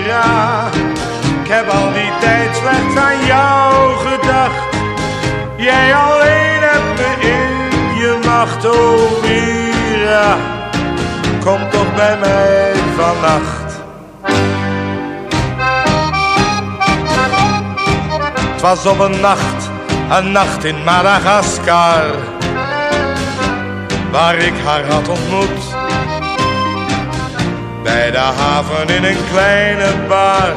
Mira. Ik heb al die tijd slechts aan jou gedacht. Jij alleen hebt me in je macht, oh Mira. Kom toch bij mij vannacht. Het was op een nacht, een nacht in Madagaskar, waar ik haar had ontmoet. Bij de haven in een kleine bar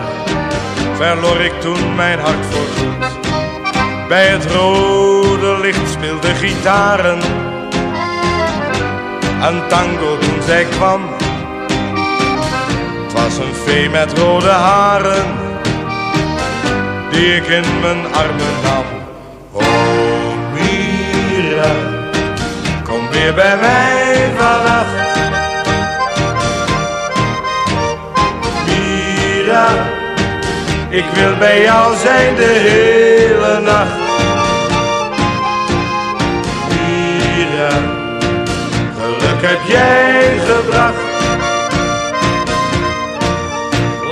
verloor ik toen mijn hart voorgoed. Bij het rode licht speelde gitaren een tango toen zij kwam. Was een vee met rode haren die ik in mijn armen nam. Oh Mira, kom weer bij mij vannacht. Ik wil bij jou zijn de hele nacht. Mira, geluk heb jij gebracht.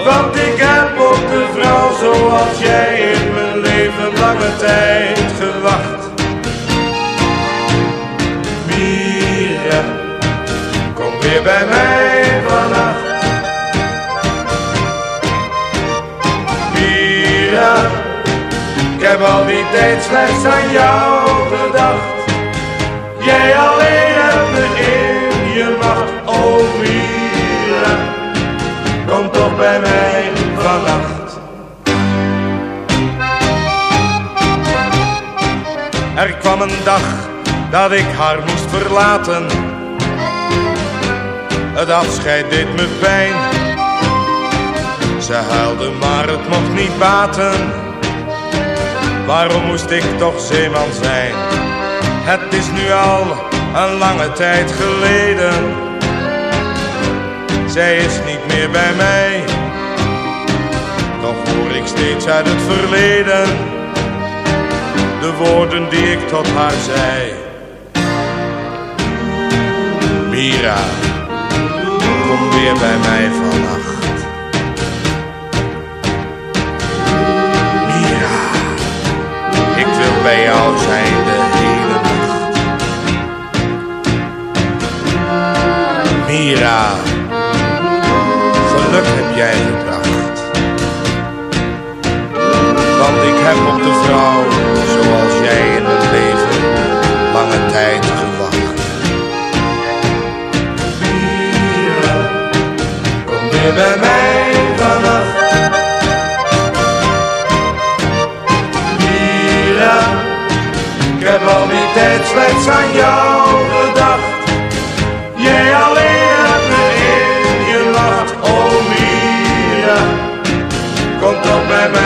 Want ik heb op de vrouw zoals jij in mijn leven lange tijd gewacht. Mira, kom weer bij mij ik heb al die tijd slechts aan jou gedacht. Jij alleen hebt me in je macht, oh Mira kom toch bij mij vannacht. Er kwam een dag dat ik haar moest verlaten. Het afscheid deed me pijn. Ze huilde, maar het mocht niet baten. Waarom moest ik toch zeeman zijn? Het is nu al een lange tijd geleden. Zij is niet meer bij mij. Toch hoor ik steeds uit het verleden de woorden die ik tot haar zei. Mira, kom weer bij mij vannacht. Geluk heb jij gebracht. Want ik heb op de vrouw, zoals jij in het leven, lange tijd gewacht. Mira, kom weer bij mij vannacht. Mira, ik heb al die tijd slechts aan jou kom toch